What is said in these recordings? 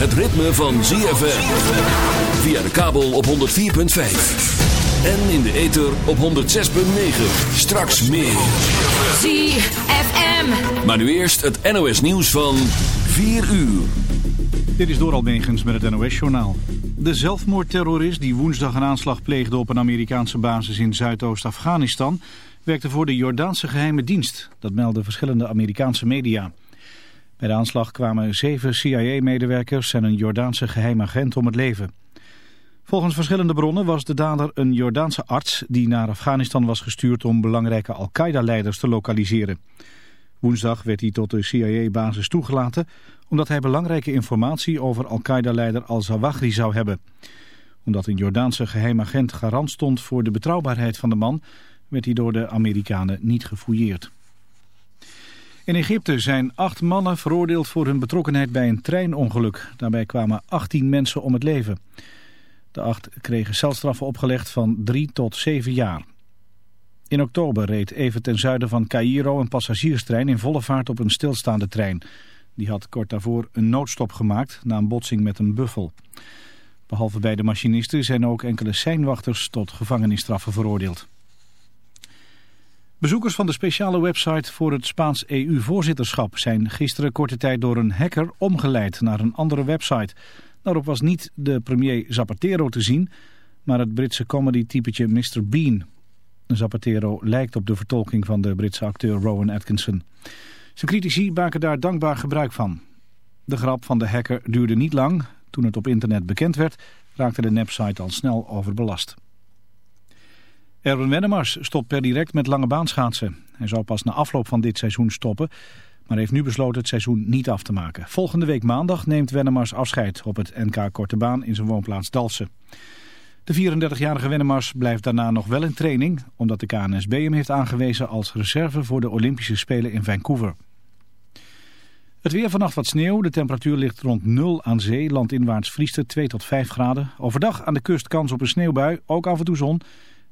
het ritme van ZFM. Via de kabel op 104.5. En in de ether op 106.9. Straks meer. ZFM. Maar nu eerst het NOS nieuws van 4 uur. Dit is door Almegens met het NOS-journaal. De zelfmoordterrorist die woensdag een aanslag pleegde op een Amerikaanse basis in Zuidoost-Afghanistan... werkte voor de Jordaanse geheime dienst. Dat melden verschillende Amerikaanse media. Bij de aanslag kwamen zeven CIA-medewerkers en een Jordaanse geheim agent om het leven. Volgens verschillende bronnen was de dader een Jordaanse arts die naar Afghanistan was gestuurd om belangrijke Al-Qaeda-leiders te lokaliseren. Woensdag werd hij tot de CIA-basis toegelaten omdat hij belangrijke informatie over Al-Qaeda-leider al-Zawahri zou hebben. Omdat een Jordaanse geheim agent garant stond voor de betrouwbaarheid van de man, werd hij door de Amerikanen niet gefouilleerd. In Egypte zijn acht mannen veroordeeld voor hun betrokkenheid bij een treinongeluk. Daarbij kwamen 18 mensen om het leven. De acht kregen celstraffen opgelegd van drie tot zeven jaar. In oktober reed even ten zuiden van Cairo een passagierstrein in volle vaart op een stilstaande trein. Die had kort daarvoor een noodstop gemaakt na een botsing met een buffel. Behalve bij de machinisten zijn ook enkele seinwachters tot gevangenisstraffen veroordeeld. Bezoekers van de speciale website voor het Spaans EU-voorzitterschap zijn gisteren korte tijd door een hacker omgeleid naar een andere website. Daarop was niet de premier Zapatero te zien, maar het Britse comedy-typetje Mr. Bean. Zapatero lijkt op de vertolking van de Britse acteur Rowan Atkinson. Zijn critici maken daar dankbaar gebruik van. De grap van de hacker duurde niet lang. Toen het op internet bekend werd, raakte de nepsite al snel overbelast. Erwin Wennemars stopt per direct met lange baanschaatsen. Hij zou pas na afloop van dit seizoen stoppen, maar heeft nu besloten het seizoen niet af te maken. Volgende week maandag neemt Wennemars afscheid op het NK Korte Baan in zijn woonplaats Dalsen. De 34-jarige Wennemars blijft daarna nog wel in training, omdat de KNSB hem heeft aangewezen als reserve voor de Olympische Spelen in Vancouver. Het weer vannacht wat sneeuw, de temperatuur ligt rond 0 aan zee, landinwaarts vriest het 2 tot 5 graden. Overdag aan de kust kans op een sneeuwbui, ook af en toe zon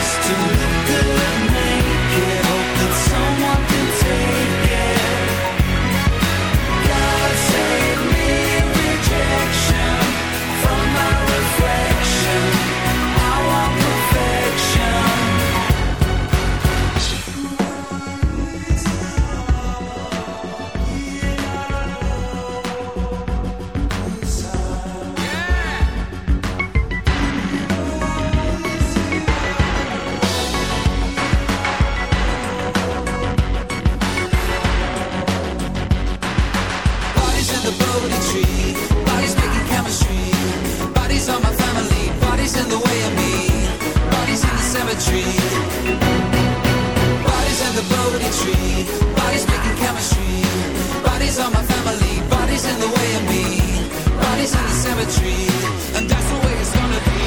just to look good. Bodies in the Bodhi tree, bodies making chemistry. Bodies my family, bodies in the way of me. Bodies in the cemetery, and that's the way it's gonna be.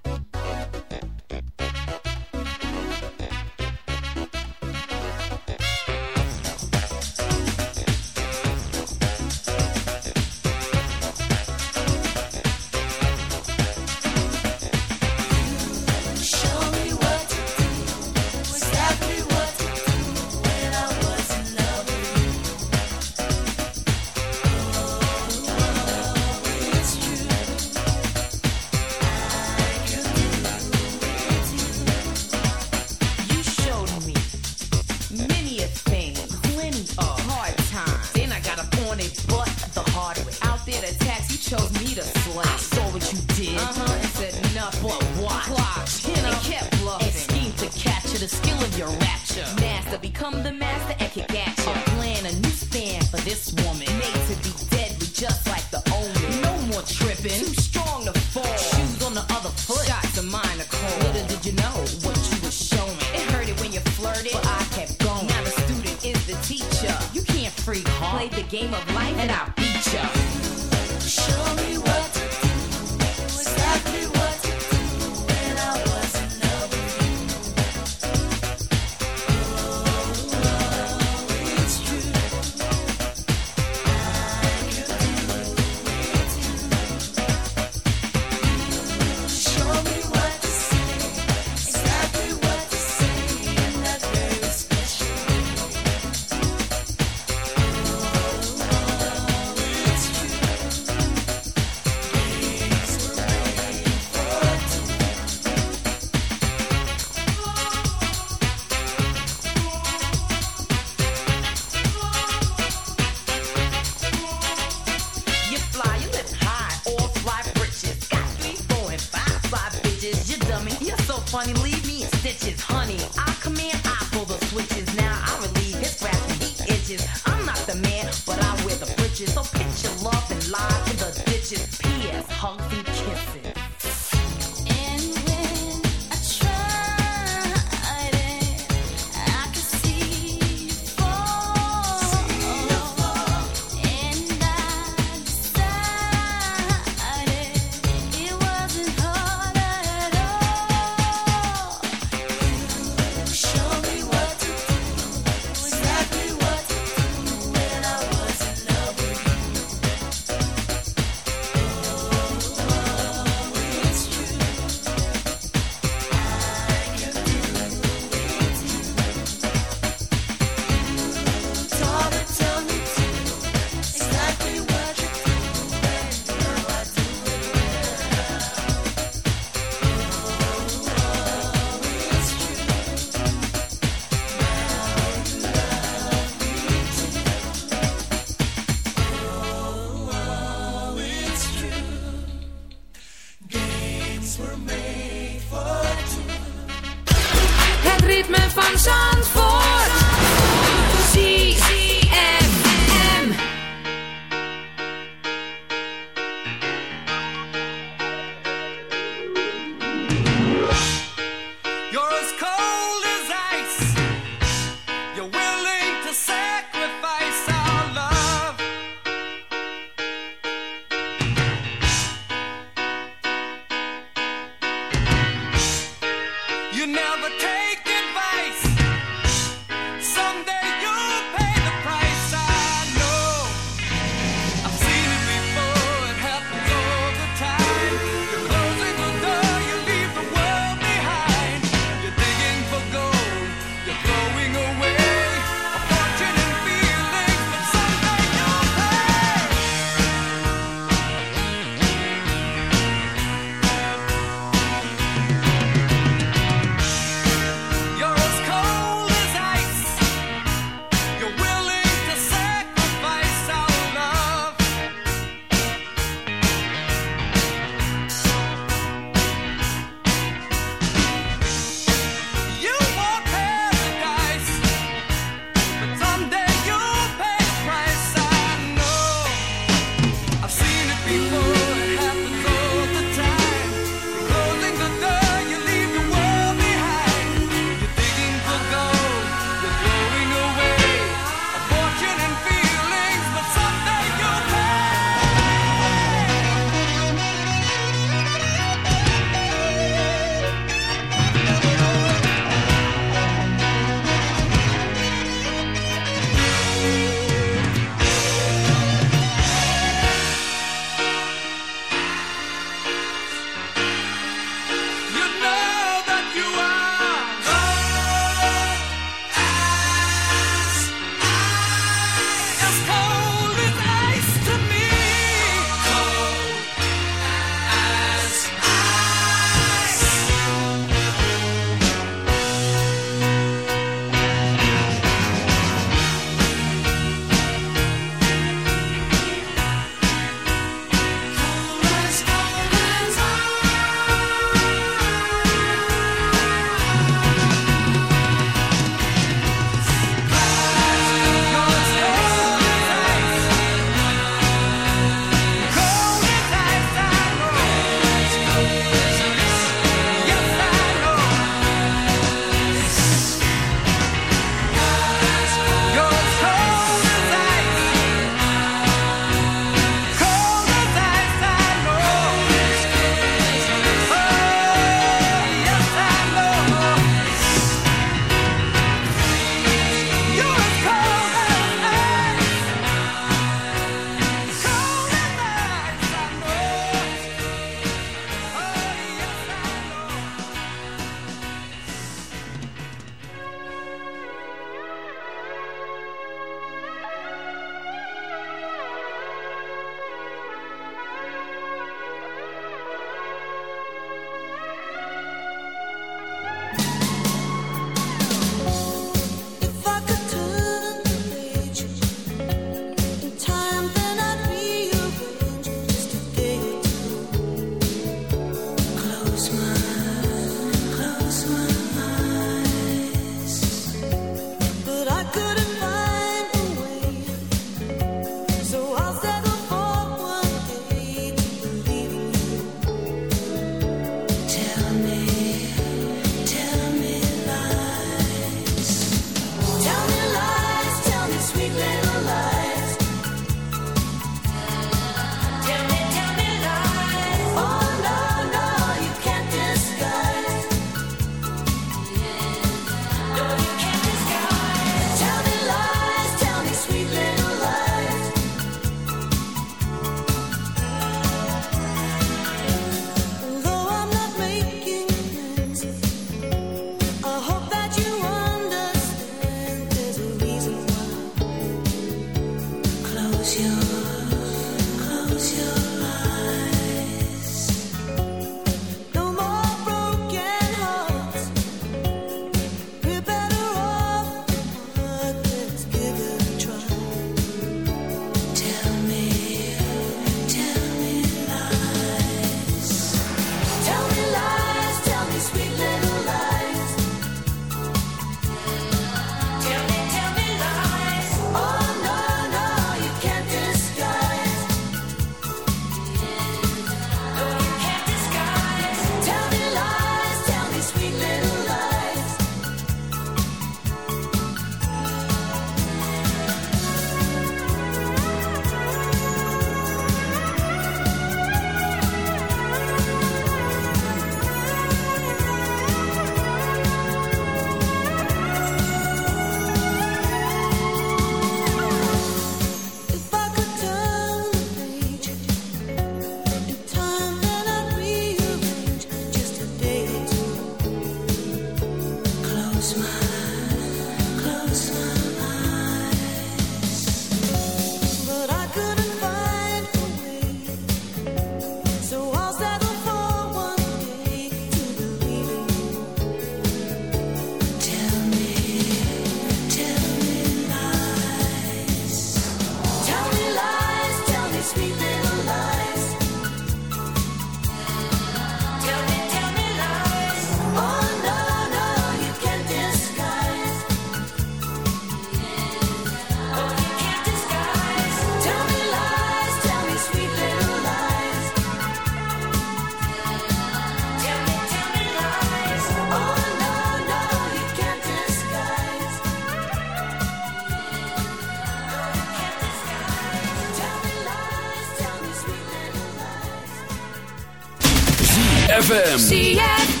ZFM.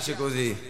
piace così.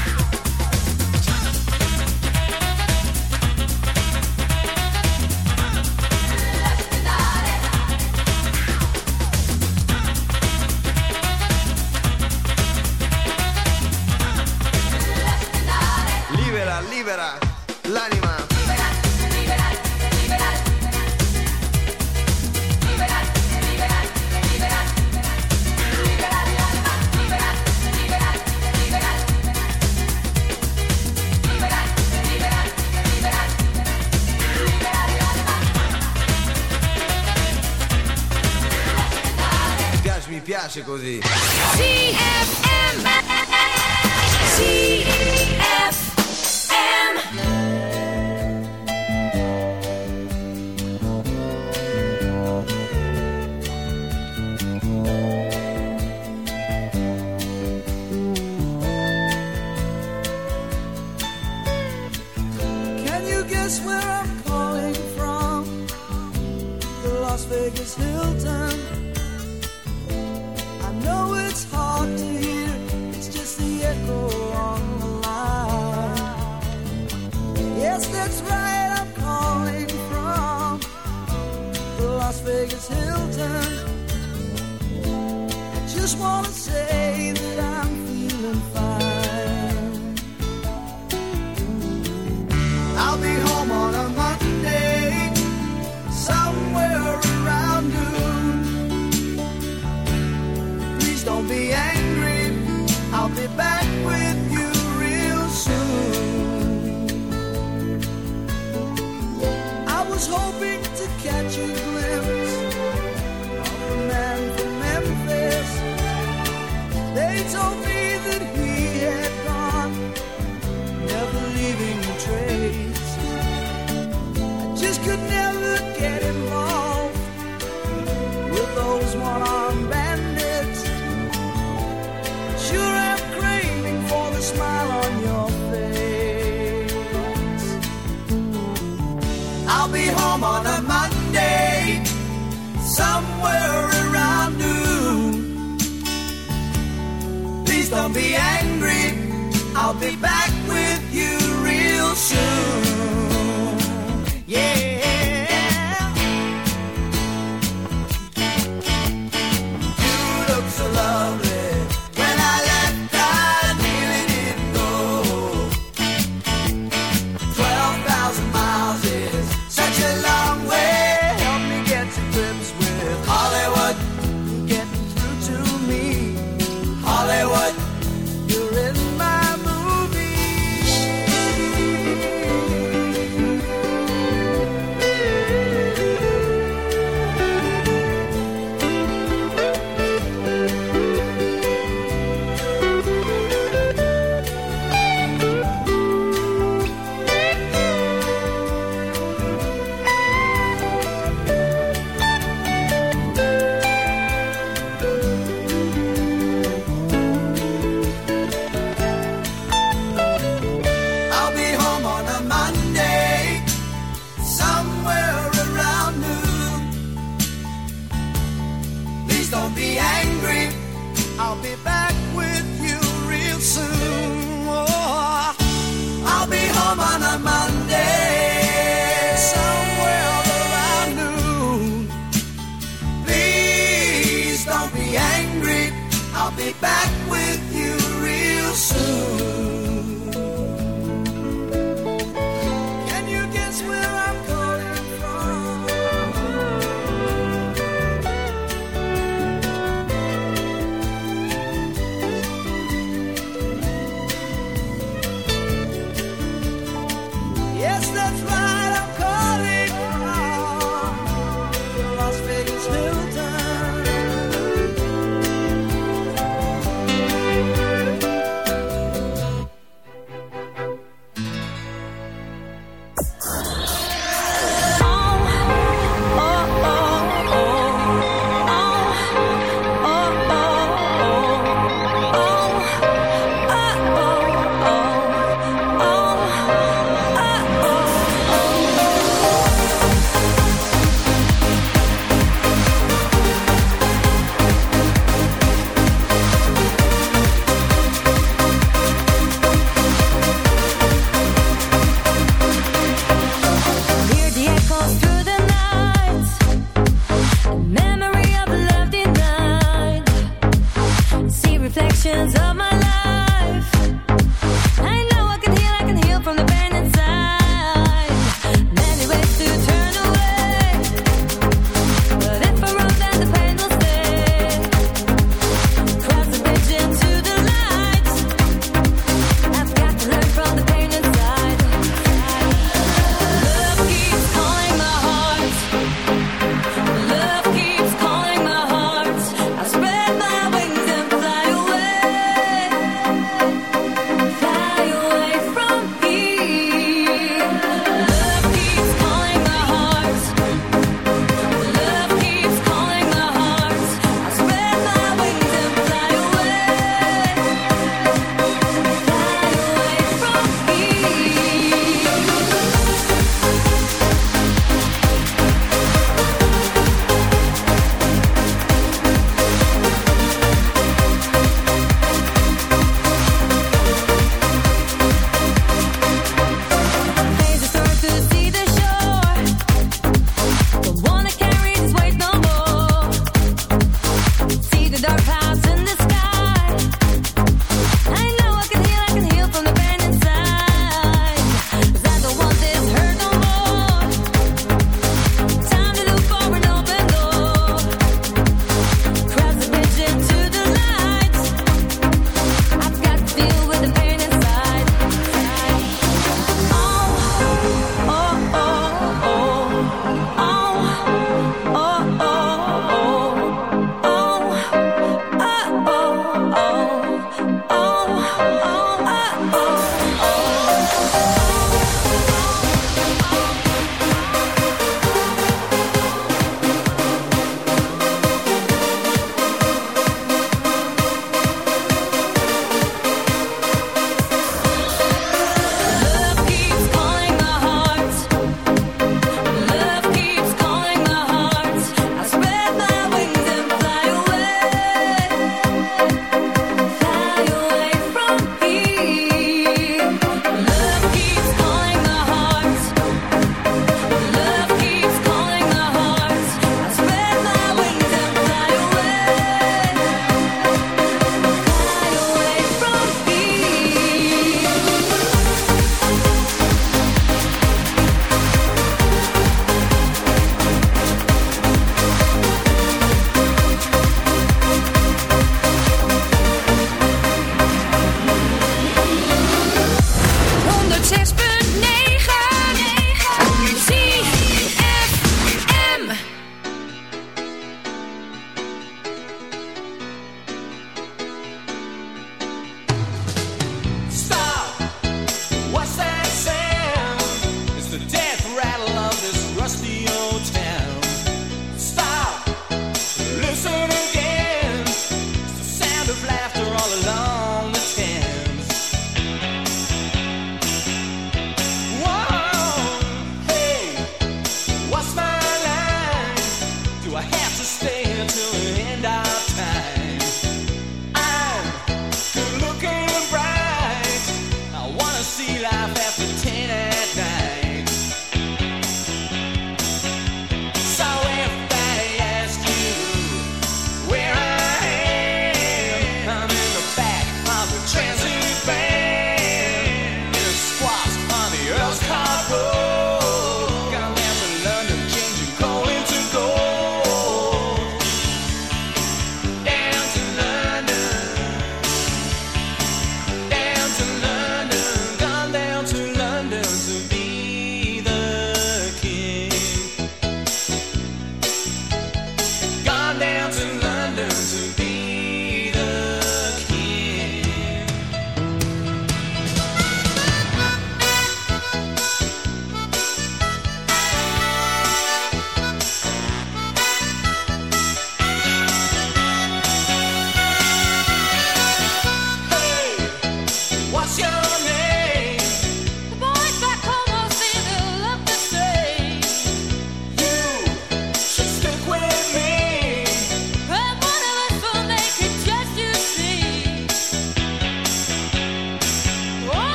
I'll be back.